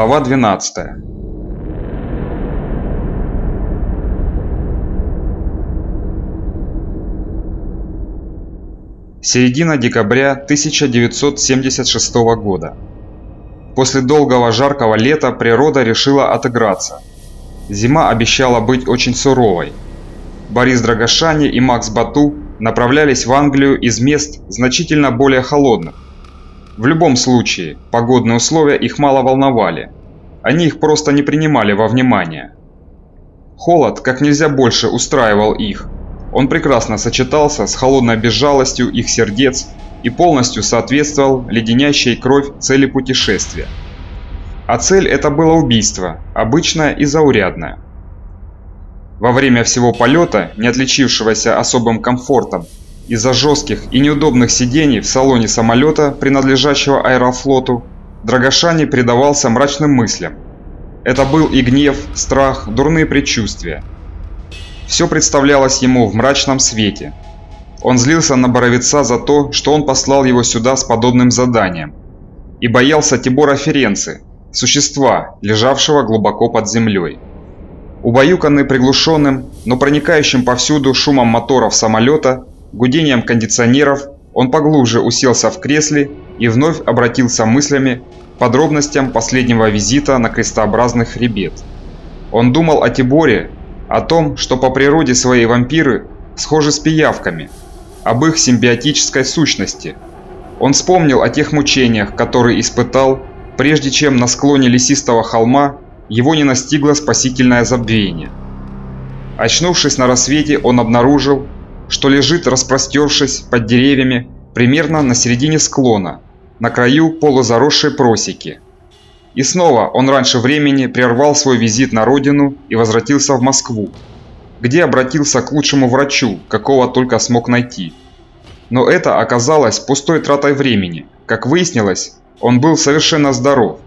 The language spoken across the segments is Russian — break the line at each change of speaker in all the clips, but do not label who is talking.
Глава 12 Середина декабря 1976 года. После долгого жаркого лета природа решила отыграться. Зима обещала быть очень суровой. Борис Драгошани и Макс Бату направлялись в Англию из мест значительно более холодных. В любом случае, погодные условия их мало волновали. Они их просто не принимали во внимание. Холод как нельзя больше устраивал их. Он прекрасно сочетался с холодной безжалостью их сердец и полностью соответствовал леденящей кровь цели путешествия. А цель это было убийство, обычное и заурядное. Во время всего полета, не отличившегося особым комфортом, из-за жестких и неудобных сидений в салоне самолета, принадлежащего аэрофлоту, Драгошани предавался мрачным мыслям. Это был и гнев, страх, дурные предчувствия. Все представлялось ему в мрачном свете. Он злился на Боровица за то, что он послал его сюда с подобным заданием. И боялся Тибора Ференцы, существа, лежавшего глубоко под землей. Убаюканный приглушенным, но проникающим повсюду шумом моторов самолета, гудением кондиционеров, он поглубже уселся в кресле и вновь обратился мыслями к подробностям последнего визита на крестообразный хребет. Он думал о Тиборе, о том, что по природе своей вампиры схожи с пиявками, об их симбиотической сущности. Он вспомнил о тех мучениях, которые испытал, прежде чем на склоне лесистого холма его не настигло спасительное забвение. Очнувшись на рассвете, он обнаружил, что лежит, распростершись под деревьями, примерно на середине склона, на краю полузаросшей просеки. И снова он раньше времени прервал свой визит на родину и возвратился в Москву, где обратился к лучшему врачу, какого только смог найти. Но это оказалось пустой тратой времени. Как выяснилось, он был совершенно здоров.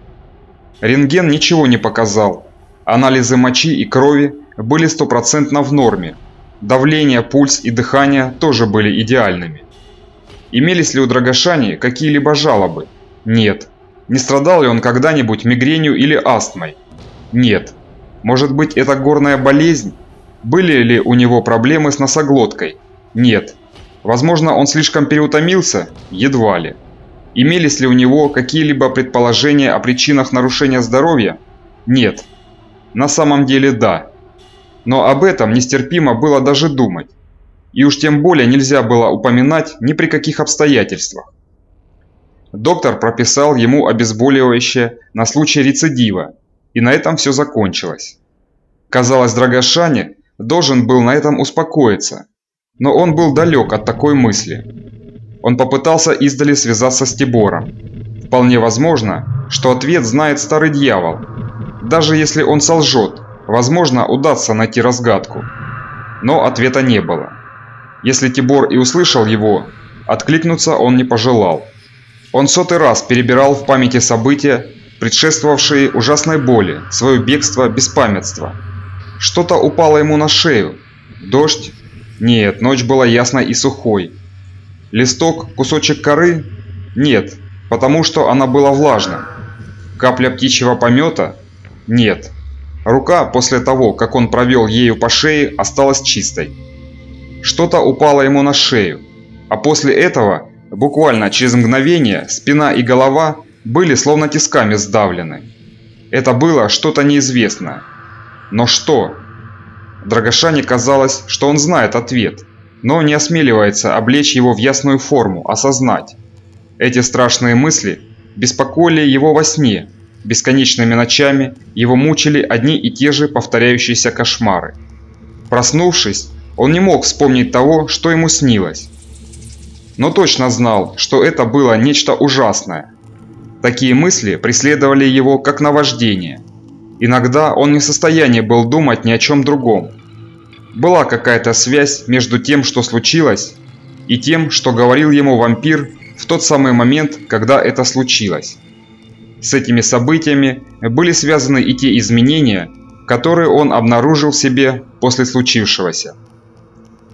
Рентген ничего не показал. Анализы мочи и крови были стопроцентно в норме, Давление, пульс и дыхание тоже были идеальными. Имелись ли у Драгошани какие-либо жалобы? Нет. Не страдал ли он когда-нибудь мигренью или астмой? Нет. Может быть это горная болезнь? Были ли у него проблемы с носоглоткой? Нет. Возможно он слишком переутомился? Едва ли. Имелись ли у него какие-либо предположения о причинах нарушения здоровья? Нет. На самом деле да. Но об этом нестерпимо было даже думать. И уж тем более нельзя было упоминать ни при каких обстоятельствах. Доктор прописал ему обезболивающее на случай рецидива, и на этом все закончилось. Казалось, Драгошане должен был на этом успокоиться, но он был далек от такой мысли. Он попытался издали связаться с Тибором. Вполне возможно, что ответ знает старый дьявол. Даже если он солжет, Возможно, удастся найти разгадку. Но ответа не было. Если Тибор и услышал его, откликнуться он не пожелал. Он сотый раз перебирал в памяти события, предшествовавшие ужасной боли, свое бегство, беспамятство. Что-то упало ему на шею. Дождь? Нет, ночь была ясной и сухой. Листок, кусочек коры? Нет, потому что она была влажна. Капля птичьего помета? Нет, Рука после того, как он провел ею по шее, осталась чистой. Что-то упало ему на шею, а после этого, буквально через мгновение, спина и голова были словно тисками сдавлены. Это было что-то неизвестное. Но что? Драгошане казалось, что он знает ответ, но не осмеливается облечь его в ясную форму, осознать. Эти страшные мысли беспокоили его во сне, Бесконечными ночами его мучили одни и те же повторяющиеся кошмары. Проснувшись, он не мог вспомнить того, что ему снилось. Но точно знал, что это было нечто ужасное. Такие мысли преследовали его как наваждение. Иногда он не в состоянии был думать ни о чем другом. Была какая-то связь между тем, что случилось, и тем, что говорил ему вампир в тот самый момент, когда это случилось. С этими событиями были связаны и те изменения, которые он обнаружил в себе после случившегося.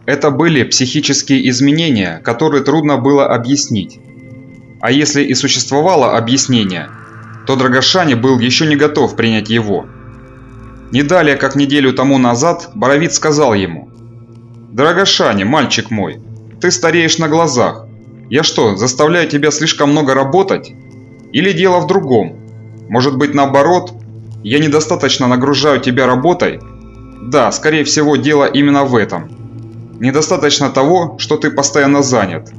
Это были психические изменения, которые трудно было объяснить. А если и существовало объяснение, то Драгошане был еще не готов принять его. Не далее, как неделю тому назад, Боровиц сказал ему, «Драгошане, мальчик мой, ты стареешь на глазах. Я что, заставляю тебя слишком много работать? Или дело в другом? Может быть наоборот, я недостаточно нагружаю тебя работой? Да, скорее всего, дело именно в этом. Недостаточно того, что ты постоянно занят.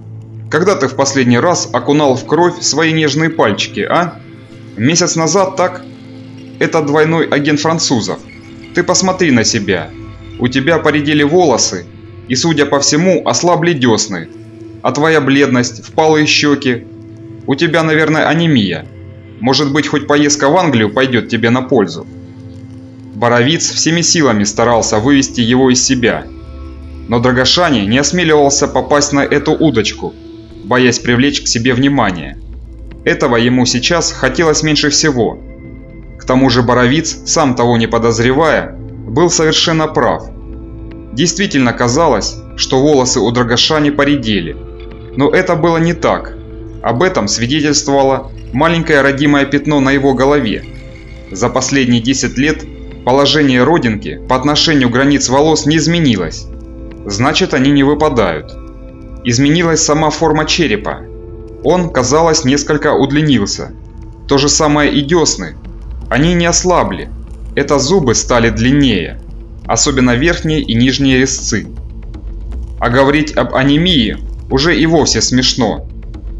Когда ты в последний раз окунал в кровь свои нежные пальчики, а? Месяц назад, так? Это двойной агент французов. Ты посмотри на себя. У тебя поредели волосы, и, судя по всему, ослабли десны. А твоя бледность, впалые щеки. У тебя, наверное, анемия. Может быть, хоть поездка в Англию пойдет тебе на пользу. Боровиц всеми силами старался вывести его из себя – но Драгошани не осмеливался попасть на эту удочку, боясь привлечь к себе внимание. Этого ему сейчас хотелось меньше всего. К тому же Боровиц, сам того не подозревая, был совершенно прав. Действительно казалось, что волосы у Драгошани поредели. Но это было не так. Об этом свидетельствовало маленькое родимое пятно на его голове. За последние 10 лет положение родинки по отношению границ волос не изменилось значит они не выпадают. Изменилась сама форма черепа. Он, казалось, несколько удлинился. То же самое и десны. Они не ослабли. Это зубы стали длиннее, особенно верхние и нижние резцы. А говорить об анемии уже и вовсе смешно.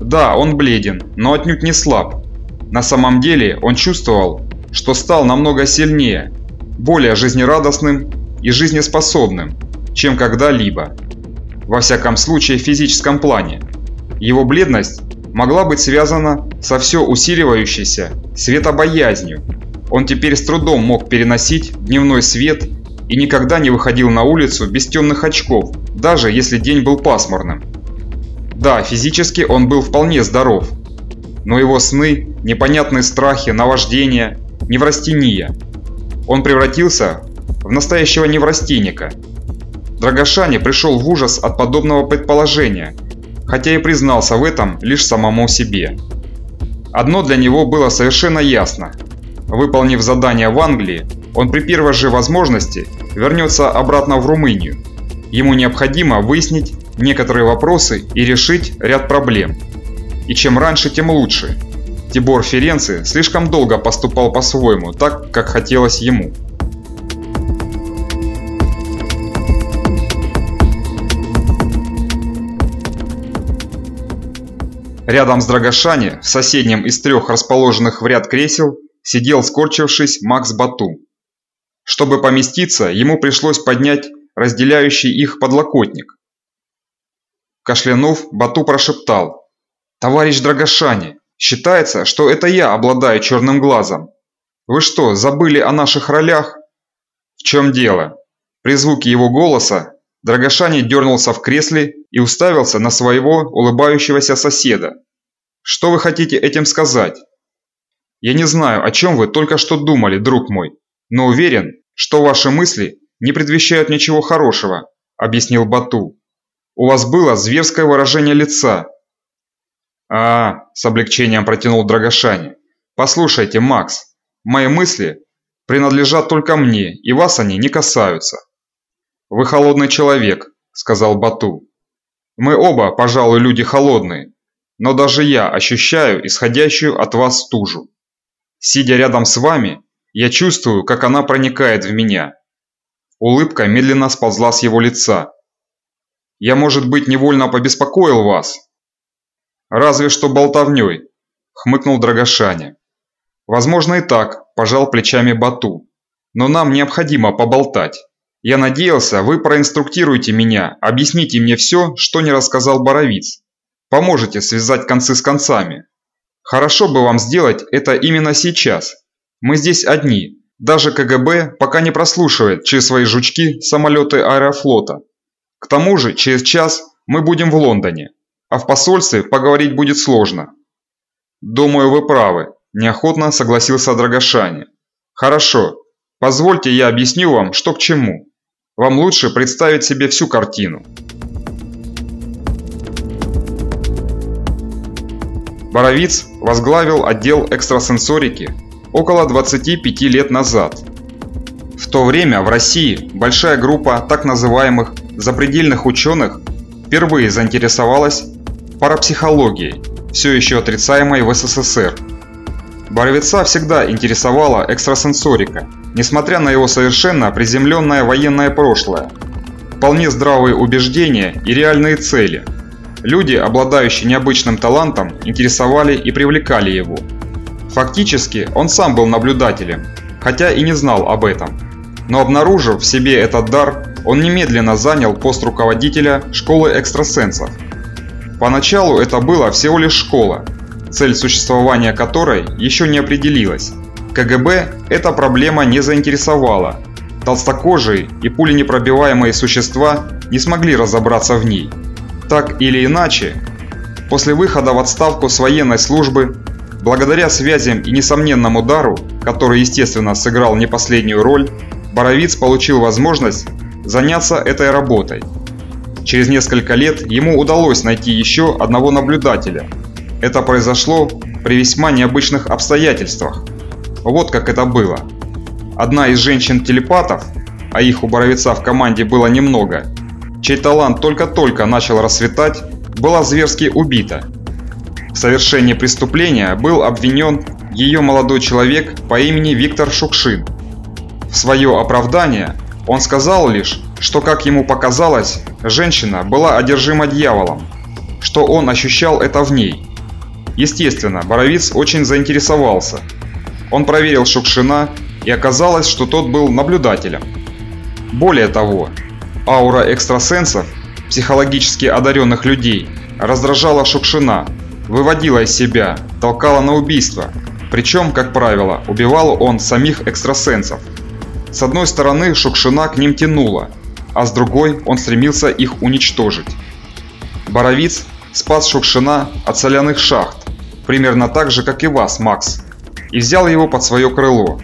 Да, он бледен, но отнюдь не слаб. На самом деле он чувствовал, что стал намного сильнее, более жизнерадостным и жизнеспособным чем когда-либо. Во всяком случае в физическом плане. Его бледность могла быть связана со все усиливающейся светобоязнью. Он теперь с трудом мог переносить дневной свет и никогда не выходил на улицу без темных очков, даже если день был пасмурным. Да, физически он был вполне здоров, но его сны, непонятные страхи, наваждения, неврастения. Он превратился в настоящего неврастенника – Драгошане пришел в ужас от подобного предположения, хотя и признался в этом лишь самому себе. Одно для него было совершенно ясно. Выполнив задание в Англии, он при первой же возможности вернется обратно в Румынию. Ему необходимо выяснить некоторые вопросы и решить ряд проблем. И чем раньше, тем лучше. Тибор Ференци слишком долго поступал по-своему, так, как хотелось ему. Рядом с Драгошани, в соседнем из трех расположенных в ряд кресел, сидел скорчившись Макс Бату. Чтобы поместиться, ему пришлось поднять разделяющий их подлокотник. Кашлянув, Бату прошептал. «Товарищ Драгошани, считается, что это я обладаю черным глазом. Вы что, забыли о наших ролях?» «В чем дело?» При звуке его голоса Драгошани дернулся в кресле и уставился на своего улыбающегося соседа. «Что вы хотите этим сказать?» «Я не знаю, о чем вы только что думали, друг мой, но уверен, что ваши мысли не предвещают ничего хорошего», – объяснил Бату. «У вас было зверское выражение лица». «А, – с облегчением протянул Драгошани. Послушайте, Макс, мои мысли принадлежат только мне, и вас они не касаются». «Вы холодный человек», – сказал Бату. «Мы оба, пожалуй, люди холодные, но даже я ощущаю исходящую от вас стужу. Сидя рядом с вами, я чувствую, как она проникает в меня». Улыбка медленно сползла с его лица. «Я, может быть, невольно побеспокоил вас?» «Разве что болтовней», – хмыкнул Драгошаня. «Возможно и так», – пожал плечами Бату. «Но нам необходимо поболтать». Я надеялся, вы проинструктируете меня, объясните мне все, что не рассказал Боровиц. Поможете связать концы с концами. Хорошо бы вам сделать это именно сейчас. Мы здесь одни. Даже КГБ пока не прослушивает через свои жучки самолеты аэрофлота. К тому же, через час мы будем в Лондоне, а в посольстве поговорить будет сложно. Думаю, вы правы, неохотно согласился Драгошани. Хорошо, позвольте я объясню вам, что к чему. Вам лучше представить себе всю картину. Боровиц возглавил отдел экстрасенсорики около 25 лет назад. В то время в России большая группа так называемых запредельных ученых впервые заинтересовалась парапсихологией, все еще отрицаемой в СССР. Боровица всегда интересовала экстрасенсорика, несмотря на его совершенно приземленное военное прошлое. Вполне здравые убеждения и реальные цели. Люди, обладающие необычным талантом, интересовали и привлекали его. Фактически, он сам был наблюдателем, хотя и не знал об этом. Но обнаружив в себе этот дар, он немедленно занял пост руководителя школы экстрасенсов. Поначалу это была всего лишь школа, цель существования которой еще не определилась. КГБ эта проблема не заинтересовала. Толстокожие и пуленепробиваемые существа не смогли разобраться в ней. Так или иначе, после выхода в отставку с военной службы, благодаря связям и несомненному дару, который, естественно, сыграл не последнюю роль, Боровиц получил возможность заняться этой работой. Через несколько лет ему удалось найти еще одного наблюдателя. Это произошло при весьма необычных обстоятельствах. Вот как это было. Одна из женщин-телепатов, а их у Боровица в команде было немного, чей талант только-только начал расцветать, была зверски убита. В совершении преступления был обвинен ее молодой человек по имени Виктор Шукшин. В свое оправдание он сказал лишь, что, как ему показалось, женщина была одержима дьяволом, что он ощущал это в ней. Естественно, Боровиц очень заинтересовался. Он проверил Шукшина, и оказалось, что тот был наблюдателем. Более того, аура экстрасенсов, психологически одаренных людей, раздражала Шукшина, выводила из себя, толкала на убийство. Причем, как правило, убивал он самих экстрасенсов. С одной стороны, Шукшина к ним тянула, а с другой он стремился их уничтожить. Боровиц спас Шукшина от соляных шахт, примерно так же, как и вас, Макс, и взял его под свое крыло.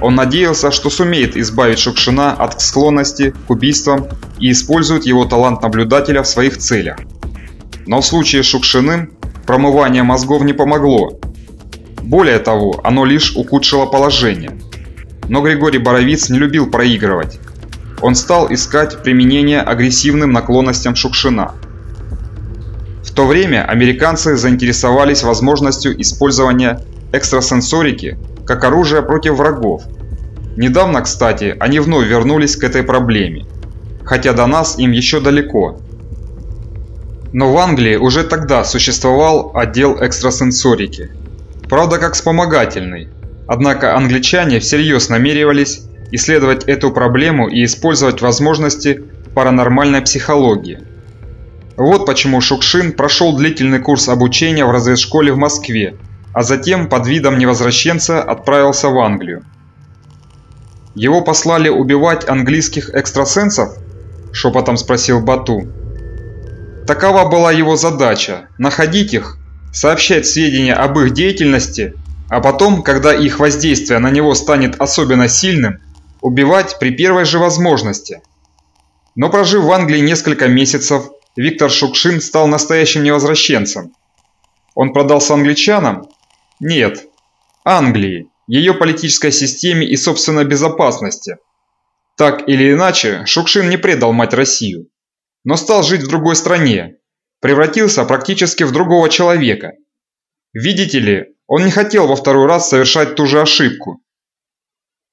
Он надеялся, что сумеет избавить Шукшина от склонности к убийствам и использует его талант наблюдателя в своих целях. Но в случае с Шукшиным промывание мозгов не помогло. Более того, оно лишь ухудшило положение – но Григорий Боровиц не любил проигрывать. Он стал искать применение агрессивным наклонностям Шукшина. В то время американцы заинтересовались возможностью использования экстрасенсорики как оружия против врагов. Недавно, кстати, они вновь вернулись к этой проблеме, хотя до нас им еще далеко. Но в Англии уже тогда существовал отдел экстрасенсорики. Правда, как вспомогательный, Однако англичане всерьез намеревались исследовать эту проблему и использовать возможности паранормальной психологии. Вот почему Шукшин прошел длительный курс обучения в разведшколе в Москве, а затем под видом невозвращенца отправился в Англию. «Его послали убивать английских экстрасенсов?» – шепотом спросил Бату. Такова была его задача – находить их, сообщать сведения об их деятельности – а потом, когда их воздействие на него станет особенно сильным, убивать при первой же возможности. Но прожив в Англии несколько месяцев, Виктор Шукшин стал настоящим невозвращенцем. Он продался англичанам? Нет. Англии, ее политической системе и собственной безопасности. Так или иначе, Шукшин не предал мать Россию, но стал жить в другой стране, превратился практически в другого человека. Видите ли, он не хотел во второй раз совершать ту же ошибку.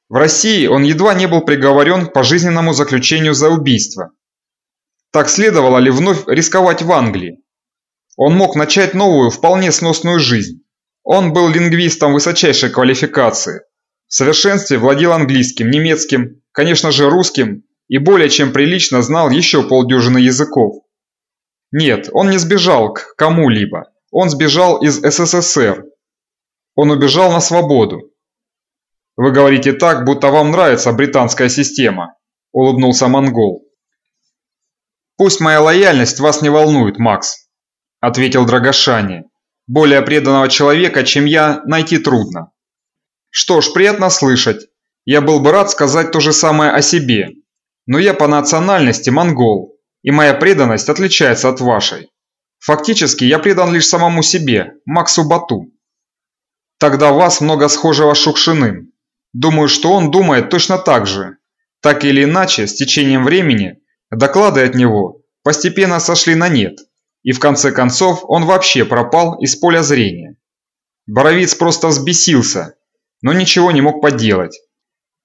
В России он едва не был приговорен к пожизненному заключению за убийство. Так следовало ли вновь рисковать в Англии? Он мог начать новую, вполне сносную жизнь. Он был лингвистом высочайшей квалификации. В совершенстве владел английским, немецким, конечно же русским и более чем прилично знал еще полдюжины языков. Нет, он не сбежал к кому-либо. Он сбежал из СССР, он убежал на свободу. Вы говорите так, будто вам нравится британская система, улыбнулся монгол. Пусть моя лояльность вас не волнует, Макс, ответил Драгошани. Более преданного человека, чем я, найти трудно. Что ж, приятно слышать. Я был бы рад сказать то же самое о себе. Но я по национальности монгол, и моя преданность отличается от вашей. Фактически я предан лишь самому себе, Максу Бату. Тогда вас много схожего с Шукшиным. Думаю, что он думает точно так же. Так или иначе, с течением времени, доклады от него постепенно сошли на нет, и в конце концов он вообще пропал из поля зрения. Боровиц просто взбесился, но ничего не мог поделать.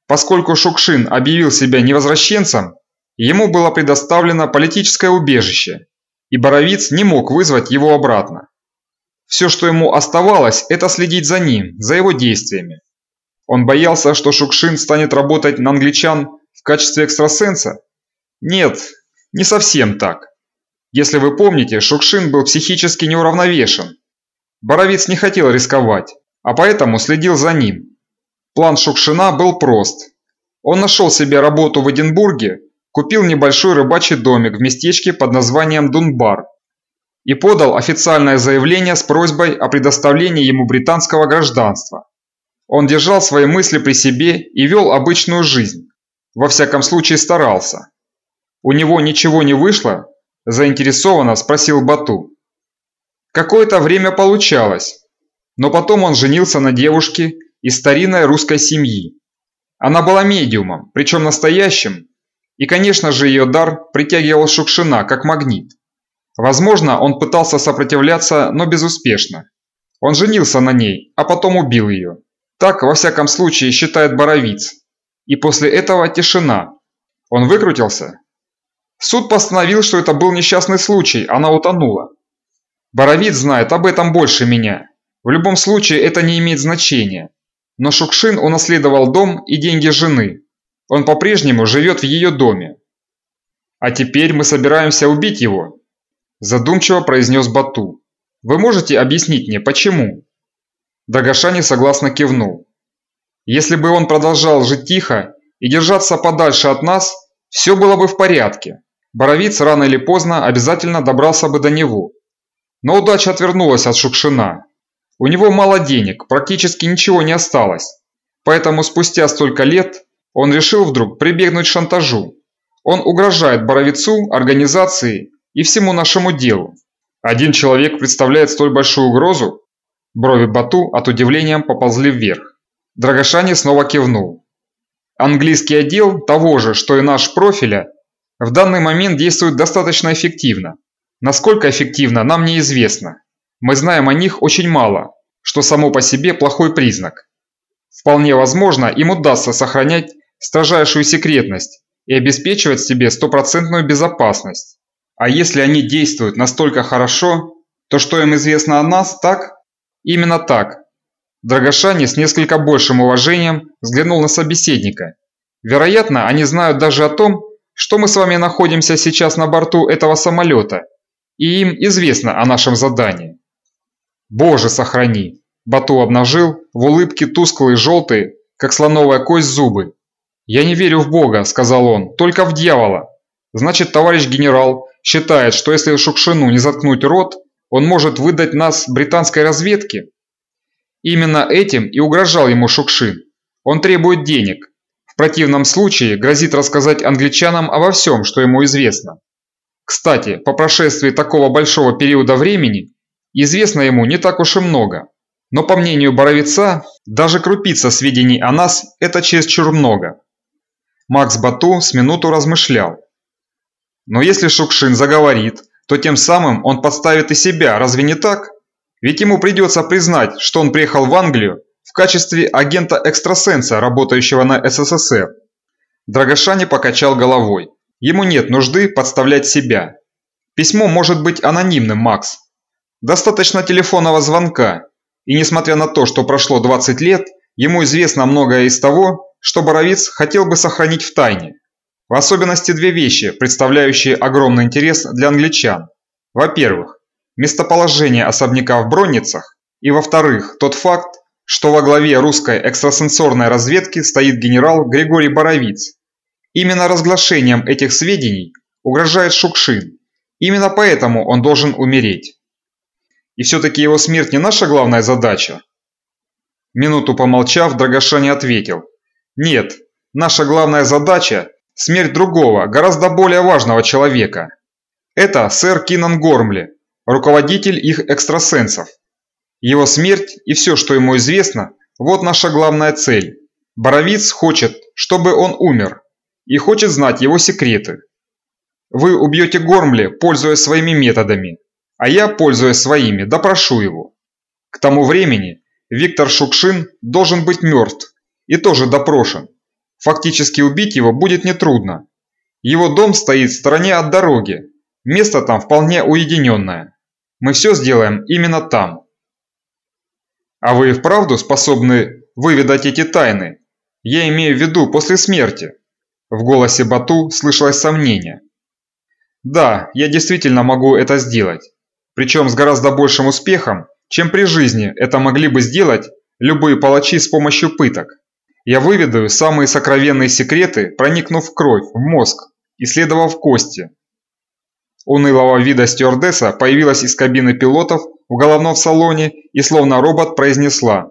Поскольку Шукшин объявил себя невозвращенцем, ему было предоставлено политическое убежище, и Боровиц не мог вызвать его обратно. Все, что ему оставалось, это следить за ним, за его действиями. Он боялся, что Шукшин станет работать на англичан в качестве экстрасенса? Нет, не совсем так. Если вы помните, Шукшин был психически неуравновешен. Боровиц не хотел рисковать, а поэтому следил за ним. План Шукшина был прост. Он нашел себе работу в Эдинбурге купил небольшой рыбачий домик в местечке под названием Дунбар и подал официальное заявление с просьбой о предоставлении ему британского гражданства. Он держал свои мысли при себе и вел обычную жизнь, во всяком случае старался. У него ничего не вышло? Заинтересованно спросил Бату. Какое-то время получалось, но потом он женился на девушке из старинной русской семьи. Она была медиумом, причем настоящим, и, конечно же, ее дар притягивал Шукшина как магнит. Возможно, он пытался сопротивляться, но безуспешно. Он женился на ней, а потом убил ее. Так, во всяком случае, считает Боровиц. И после этого тишина. Он выкрутился? Суд постановил, что это был несчастный случай, она утонула. Боровиц знает об этом больше меня. В любом случае, это не имеет значения. Но Шукшин унаследовал дом и деньги жены, он по-прежнему живет в ее доме. А теперь мы собираемся убить его, задумчиво произнес Бату. Вы можете объяснить мне, почему? Дагашани согласно кивнул. Если бы он продолжал жить тихо и держаться подальше от нас, все было бы в порядке. Боровиц рано или поздно обязательно добрался бы до него. Но удача отвернулась от Шукшина. У него мало денег, практически ничего не осталось. Поэтому спустя столько лет он решил вдруг прибегнуть к шантажу. Он угрожает Боровицу, организации и всему нашему делу. Один человек представляет столь большую угрозу? Брови Бату от удивления поползли вверх. Драгошани снова кивнул. Английский отдел того же, что и наш профиля, в данный момент действует достаточно эффективно. Насколько эффективно, нам неизвестно. Мы знаем о них очень мало, что само по себе плохой признак. Вполне возможно, им удастся сохранять строжайшую секретность и обеспечивать себе стопроцентную безопасность. А если они действуют настолько хорошо, то что им известно о нас, так? Именно так. Драгошани с несколько большим уважением взглянул на собеседника. Вероятно, они знают даже о том, что мы с вами находимся сейчас на борту этого самолета, и им известно о нашем задании. Боже сохрани! Бату обнажил в улыбке тусклые желтые, как слоновая кость зубы, «Я не верю в Бога», – сказал он, – «только в дьявола». Значит, товарищ генерал считает, что если Шукшину не заткнуть рот, он может выдать нас британской разведке? Именно этим и угрожал ему Шукшин. Он требует денег. В противном случае грозит рассказать англичанам обо всем, что ему известно. Кстати, по прошествии такого большого периода времени известно ему не так уж и много. Но по мнению Боровица, даже крупица сведений о нас – это чересчур много. Макс Бату с минуту размышлял. Но если Шукшин заговорит, то тем самым он подставит и себя, разве не так? Ведь ему придется признать, что он приехал в Англию в качестве агента-экстрасенса, работающего на СССР. Драгошани покачал головой. Ему нет нужды подставлять себя. Письмо может быть анонимным, Макс. Достаточно телефонного звонка, и несмотря на то, что прошло 20 лет, ему известно многое из того, что Боровиц хотел бы сохранить в тайне. В особенности две вещи, представляющие огромный интерес для англичан. Во-первых, местоположение особняка в Бронницах, и во-вторых, тот факт, что во главе русской экстрасенсорной разведки стоит генерал Григорий Боровиц. Именно разглашением этих сведений угрожает Шукшин. Именно поэтому он должен умереть. И все-таки его смерть не наша главная задача. Минуту помолчав, Драгошани ответил – нет, наша главная задача – смерть другого, гораздо более важного человека. Это сэр Кинан Гормли, руководитель их экстрасенсов. Его смерть и все, что ему известно, вот наша главная цель. Боровиц хочет, чтобы он умер, и хочет знать его секреты. Вы убьете Гормли, пользуясь своими методами, а я, пользуясь своими, допрошу его. К тому времени Виктор Шукшин должен быть мертв и тоже допрошен. Фактически убить его будет нетрудно. Его дом стоит в стороне от дороги, место там вполне уединенное. Мы все сделаем именно там. А вы вправду способны выведать эти тайны? Я имею в виду после смерти. В голосе Бату слышалось сомнение. Да, я действительно могу это сделать. Причем с гораздо большим успехом, чем при жизни это могли бы сделать любые палачи с помощью пыток. Я выведу самые сокровенные секреты, проникнув в кровь, в мозг, исследовав кости. Унылого вида стюардесса появилась из кабины пилотов в головном салоне и словно робот произнесла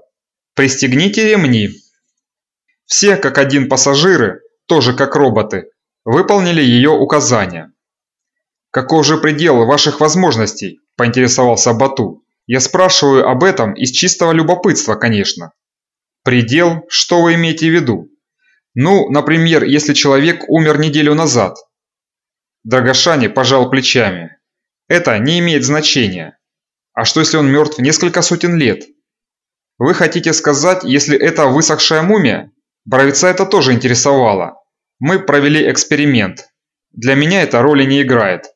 «Пристегните ремни». Все, как один пассажиры, тоже как роботы, выполнили ее указания. «Каков же предел ваших возможностей?» – поинтересовался Бату. «Я спрашиваю об этом из чистого любопытства, конечно». «Предел? Что вы имеете в виду?» «Ну, например, если человек умер неделю назад». Драгошани пожал плечами. «Это не имеет значения. А что если он мертв несколько сотен лет?» «Вы хотите сказать, если это высохшая мумия?» Боровица это тоже интересовало. Мы провели эксперимент. Для меня это роли не играет.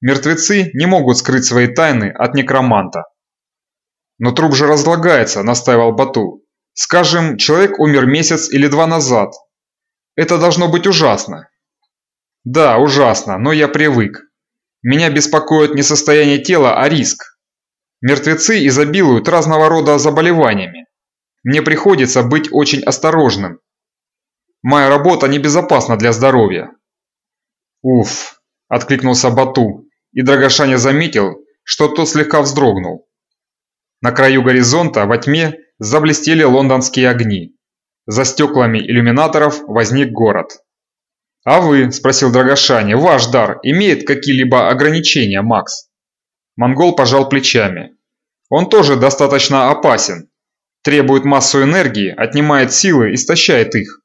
Мертвецы не могут скрыть свои тайны от некроманта. Но труп же разлагается, настаивал Бату. Скажем, человек умер месяц или два назад. Это должно быть ужасно. Да, ужасно, но я привык. Меня беспокоит не состояние тела, а риск. Мертвецы изобилуют разного рода заболеваниями. Мне приходится быть очень осторожным. Моя работа небезопасна для здоровья. Уф, откликнулся Бату, и Драгошаня заметил, что тот слегка вздрогнул. На краю горизонта во тьме заблестели лондонские огни. За стеклами иллюминаторов возник город. «А вы?» – спросил Драгошаня. «Ваш дар имеет какие-либо ограничения, Макс?» Монгол пожал плечами. «Он тоже достаточно опасен. Требует массу энергии, отнимает силы, истощает их.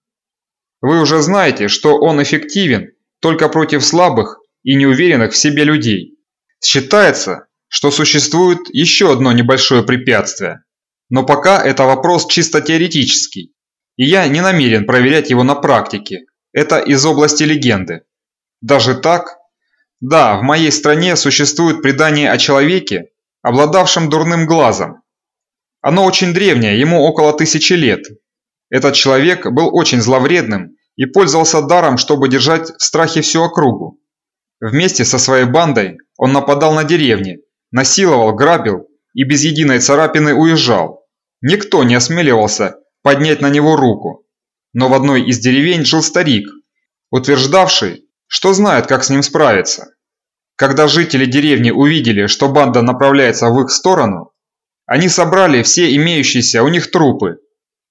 Вы уже знаете, что он эффективен только против слабых и неуверенных в себе людей. Считается, что существует еще одно небольшое препятствие, но пока это вопрос чисто теоретический, и я не намерен проверять его на практике, это из области легенды. Даже так? Да, в моей стране существует предание о человеке, обладавшем дурным глазом. Оно очень древнее, ему около тысячи лет. Этот человек был очень зловредным и пользовался даром, чтобы держать в страхе всю округу. Вместе со своей бандой он нападал на деревни, насиловал, грабил и без единой царапины уезжал. Никто не осмеливался поднять на него руку. Но в одной из деревень жил старик, утверждавший, что знает, как с ним справиться. Когда жители деревни увидели, что банда направляется в их сторону, они собрали все имеющиеся у них трупы,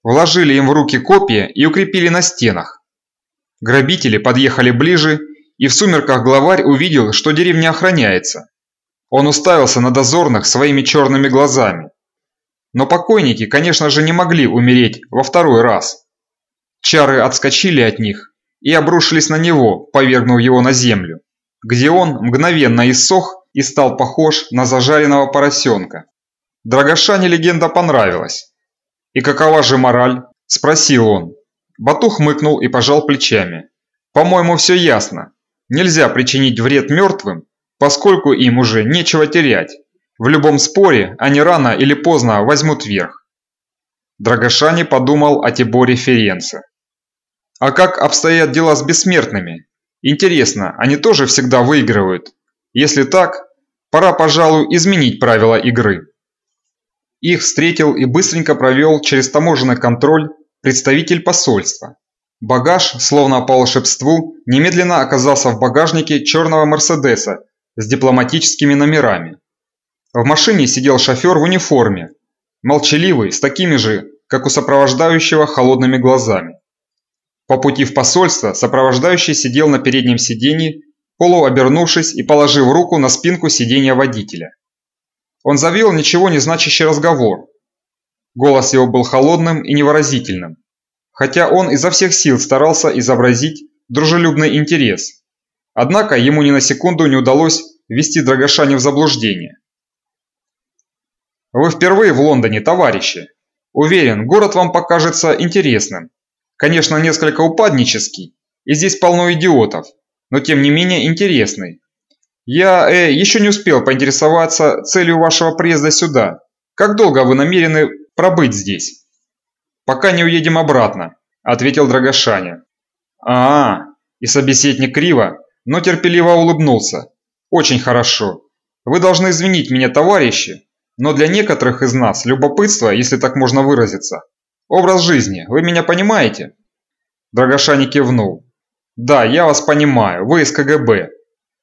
вложили им в руки копья и укрепили на стенах. Грабители подъехали ближе и в сумерках главарь увидел, что деревня охраняется. Он уставился на дозорных своими черными глазами. Но покойники, конечно же, не могли умереть во второй раз. Чары отскочили от них и обрушились на него, повергнув его на землю, где он мгновенно иссох и стал похож на зажаренного поросенка. Драгошане легенда понравилась. «И какова же мораль?» – спросил он. Батух мыкнул и пожал плечами. «По-моему, все ясно. Нельзя причинить вред мертвым, поскольку им уже нечего терять. В любом споре они рано или поздно возьмут верх. Драгошани подумал о Тиборе Ференце. А как обстоят дела с бессмертными? Интересно, они тоже всегда выигрывают? Если так, пора, пожалуй, изменить правила игры. Их встретил и быстренько провел через таможенный контроль представитель посольства. Багаж, словно по волшебству, немедленно оказался в багажнике черного Мерседеса с дипломатическими номерами. В машине сидел шофер в униформе, молчаливый, с такими же, как у сопровождающего, холодными глазами. По пути в посольство сопровождающий сидел на переднем сиденье, полуобернувшись и положив руку на спинку сиденья водителя. он завел ничего не значащий разговор. Голос его был холодным и невыразительным, хотя он изо всех сил старался изобразить дружелюбный интерес. Однако ему ни на секунду не удалось ввести Драгошани в заблуждение. «Вы впервые в Лондоне, товарищи. Уверен, город вам покажется интересным. Конечно, несколько упаднический, и здесь полно идиотов, но тем не менее интересный. Я э, еще не успел поинтересоваться целью вашего приезда сюда. Как долго вы намерены пробыть здесь?» «Пока не уедем обратно», – ответил Драгошаня. а, -а, -а и собеседник криво, но терпеливо улыбнулся. «Очень хорошо. Вы должны извинить меня, товарищи, но для некоторых из нас любопытство, если так можно выразиться, образ жизни. Вы меня понимаете?» Драгошани кивнул. «Да, я вас понимаю. Вы из КГБ».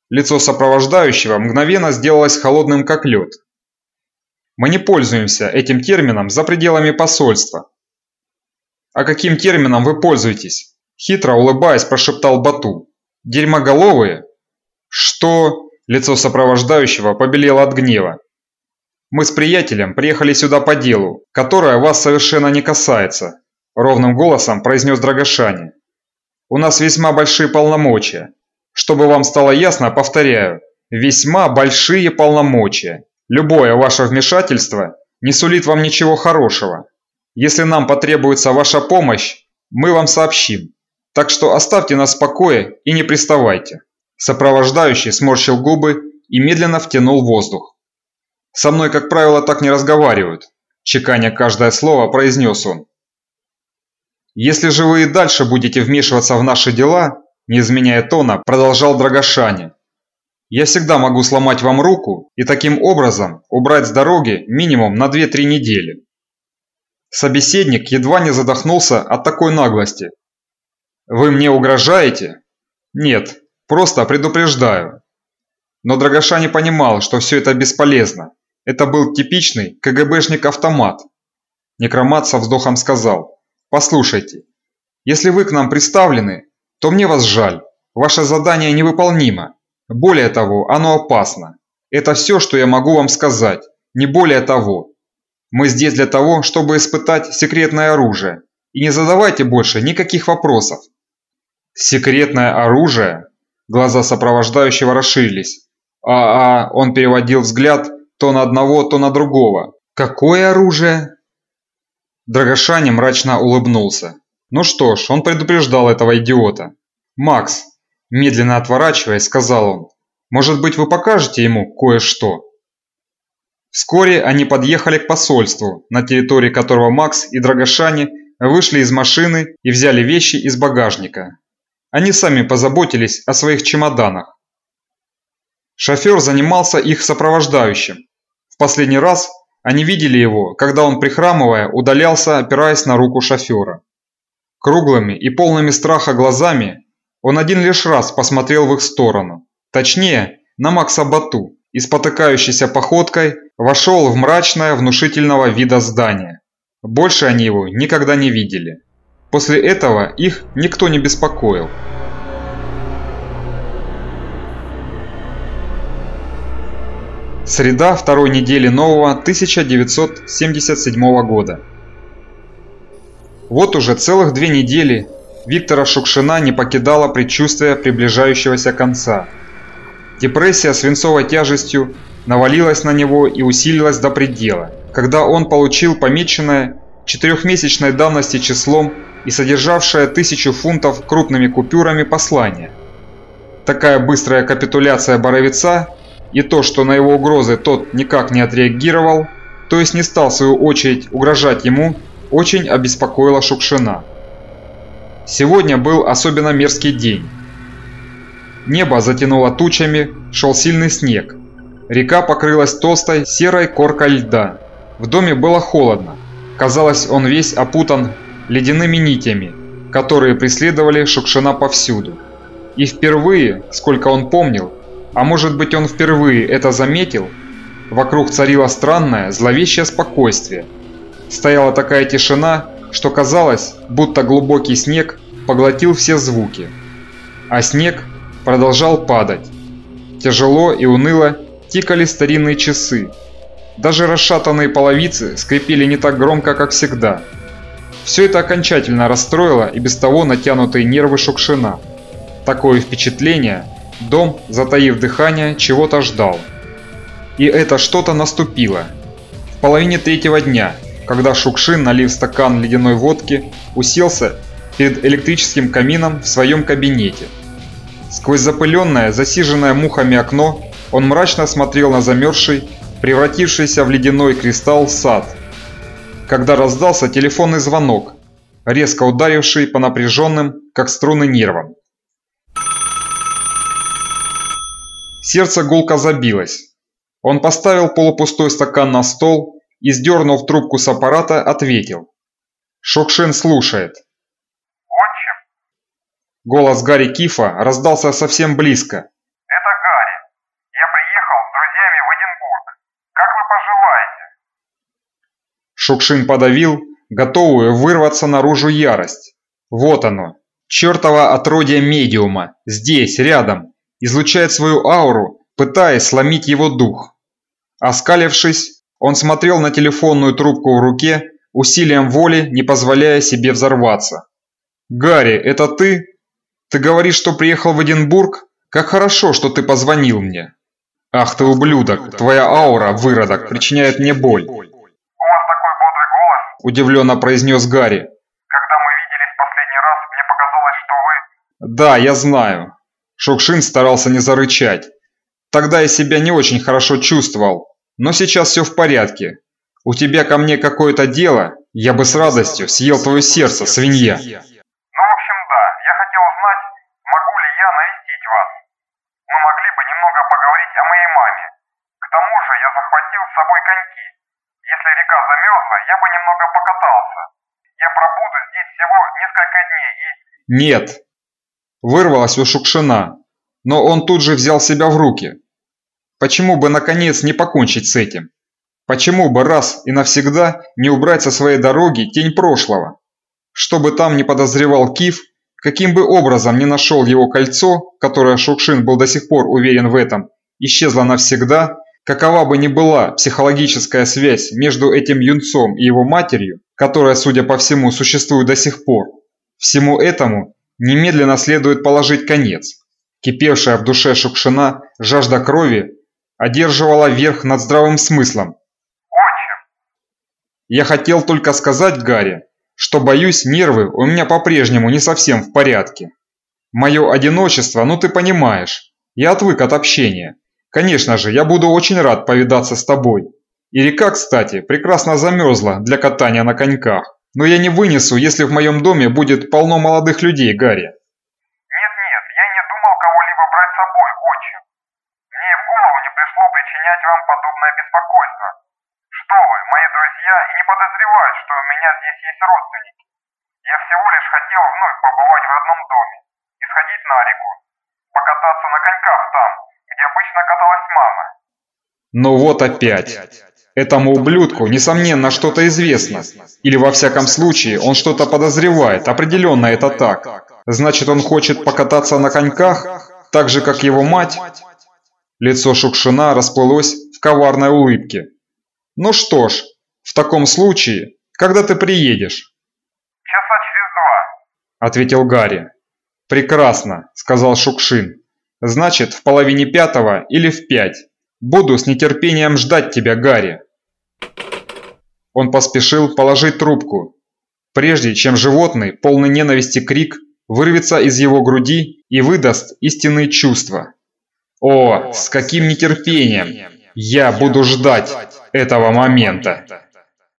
Лицо сопровождающего мгновенно сделалось холодным как лед. Мы не пользуемся этим термином за пределами посольства. А каким термином вы пользуетесь? Хитро улыбаясь, прошептал Бату. Дерьмоголовые? Что? Лицо сопровождающего побелело от гнева. Мы с приятелем приехали сюда по делу, которое вас совершенно не касается, ровным голосом произнес Драгошани. У нас весьма большие полномочия. Чтобы вам стало ясно, повторяю, весьма большие полномочия. Любое ваше вмешательство не сулит вам ничего хорошего. Если нам потребуется ваша помощь, мы вам сообщим. Так что оставьте нас в покое и не приставайте». Сопровождающий сморщил губы и медленно втянул воздух. «Со мной, как правило, так не разговаривают», – чеканя каждое слово, произнес он. «Если же вы и дальше будете вмешиваться в наши дела», – не изменяя тона, продолжал Драгошани, я всегда могу сломать вам руку и таким образом убрать с дороги минимум на 2-3 недели. Собеседник едва не задохнулся от такой наглости. Вы мне угрожаете? Нет, просто предупреждаю. Но Драгоша понимал, что все это бесполезно. Это был типичный КГБшник-автомат. Некромат со вздохом сказал, «Послушайте, если вы к нам представлены, то мне вас жаль. Ваше задание невыполнимо. Более того, оно опасно. Это все, что я могу вам сказать, не более того. Мы здесь для того, чтобы испытать секретное оружие. И не задавайте больше никаких вопросов. Секретное оружие? Глаза сопровождающего расширились. А, а, он переводил взгляд то на одного, то на другого. Какое оружие? Драгошани мрачно улыбнулся. Ну что ж, он предупреждал этого идиота. Макс, Медленно отворачиваясь, сказал он, «Может быть, вы покажете ему кое-что?» Вскоре они подъехали к посольству, на территории которого Макс и Драгошани вышли из машины и взяли вещи из багажника. Они сами позаботились о своих чемоданах. Шофер занимался их сопровождающим. Последний раз они видели его, когда он, прихрамывая, удалялся, опираясь на руку шофера. Круглыми и полными страха глазами он один лишь раз посмотрел в их сторону. Точнее, на Макса Бату и спотыкающейся походкой вошел в мрачное внушительного вида здание. Больше они его никогда не видели. После этого их никто не беспокоил. Среда второй недели нового 1977 года. Вот уже целых две недели Виктора Шукшина не покидало предчувствие приближающегося конца. Депрессия свинцовой тяжестью навалилась на него и усилилась до предела, когда он получил помеченное четырехмесячной давности числом и содержавшее тысячу фунтов крупными купюрами послание. Такая быстрая капитуляция Боровица и то, что на его угрозы тот никак не отреагировал, то есть не стал в свою очередь угрожать ему, очень обеспокоило Шукшина. Сегодня был особенно мерзкий день. Небо затянуло тучами, шел сильный снег. Река покрылась толстой серой коркой льда. В доме было холодно. Казалось, он весь опутан ледяными нитями, которые преследовали Шукшина повсюду. И впервые, сколько он помнил, а может быть он впервые это заметил, вокруг царило странное, зловещее спокойствие. Стояла такая тишина, что казалось, будто глубокий снег поглотил все звуки. А снег продолжал падать. Тяжело и уныло тикали старинные часы. Даже расшатанные половицы скрипели не так громко, как всегда. Все это окончательно расстроило и без того натянутые нервы Шукшина. Такое впечатление, дом, затаив дыхание, чего-то ждал. И это что-то наступило. В половине третьего дня, когда Шукшин, налив стакан ледяной водки, уселся перед электрическим камином в своем кабинете. Сквозь запыленное, засиженное мухами окно он мрачно смотрел на замерзший, превратившийся в ледяной кристалл сад. Когда раздался телефонный звонок, резко ударивший по напряженным, как струны нервам. Сердце гулко забилось. Он поставил полупустой стакан на стол и, сдернув трубку с аппарата, ответил. Шокшин слушает.
«Отчим?»
Голос Гарри Кифа раздался совсем близко.
«Это Гарри. Я приехал с друзьями в Эдинбург. Как вы поживаете?»
Шукшин подавил, готовую вырваться наружу ярость. Вот оно, чертово отродье медиума, здесь, рядом, излучает свою ауру, пытаясь сломить его дух. Оскалившись, он смотрел на телефонную трубку в руке, усилием воли не позволяя себе взорваться. «Гарри, это ты? Ты говоришь, что приехал в Эдинбург? Как хорошо, что ты позвонил мне!» «Ах ты ублюдок, твоя аура, выродок, причиняет мне боль!»
«У вас такой бодрый голос.
Удивленно произнес Гарри.
Когда мы виделись последний раз, мне показалось, что вы...»
«Да, я знаю». Шукшин старался не зарычать. Тогда я себя не очень хорошо чувствовал, но сейчас все в порядке. У тебя ко мне какое-то дело, я бы с радостью съел твое сердце, свинья.
Ну, в общем, да. Я хотел узнать, могу ли я навестить вас. Мы могли бы немного поговорить о моей маме. К тому же я захватил с собой коньки. Если река замерзла, я бы немного покатался. Я пробуду здесь всего несколько дней и...
Нет. Вырвалась у Шукшина, но он тут же взял себя в руки. Почему бы наконец не покончить с этим? Почему бы раз и навсегда не убрать со своей дороги тень прошлого? Что бы там ни подозревал Киф, каким бы образом ни нашел его кольцо, которое Шукшин был до сих пор уверен в этом, исчезло навсегда, какова бы ни была психологическая связь между этим юнцом и его матерью, которая, судя по всему, существует до сих пор, всему этому немедленно следует положить конец. Кипевшая в душе Шукшина жажда крови одерживала верх над здравым смыслом.
Отчим,
Я хотел только сказать Гарри, что, боюсь, нервы у меня по-прежнему не совсем в порядке. Мое одиночество, ну ты понимаешь, я отвык от общения. Конечно же, я буду очень рад повидаться с тобой. И река, кстати, прекрасно замерзла для катания на коньках. Но я не вынесу, если в моем доме будет полно молодых людей, Гарри.
нет-нет, я не думал кого-либо брать с собой, отчим. Мне в голову не пришло причинять вам подобное беспокойство. Что вы, мои друзья, и не подозревают, что у меня здесь есть родственники. Я всего лишь хотел вновь побывать в родном доме и сходить на реку, покататься на коньках там, где обычно каталась мама.
Но вот опять. Этому ублюдку, несомненно, что-то известно. Или во всяком случае, он что-то подозревает, определенно это так. Значит, он хочет покататься на коньках, так же, как его мать? Лицо Шукшина расплылось в коварной улыбке. Ну что ж, в таком случае, когда ты приедешь?
Часа через два.
Ответил Гарри. Прекрасно, сказал Шукшин. Значит, в половине пятого или в пять. Буду с нетерпением ждать тебя, Гарри. Он поспешил положить трубку, прежде чем животный, полный ненависти крик, вырвется из его груди и выдаст истинные чувства. О, с каким нетерпением! Я буду ждать этого момента!